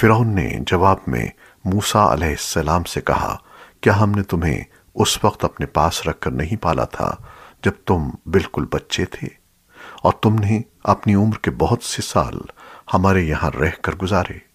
فرعون نے جواب میں موسیٰ علیہ السلام سے کہا، کیا ہم نے تمہیں اس وقت اپنے پاس رکھ کر نہیں پالا تھا جب تم بالکل بچے تھے؟ اور تم نے اپنی عمر کے بہت سے سال ہمارے یہاں رہ کر گزارے۔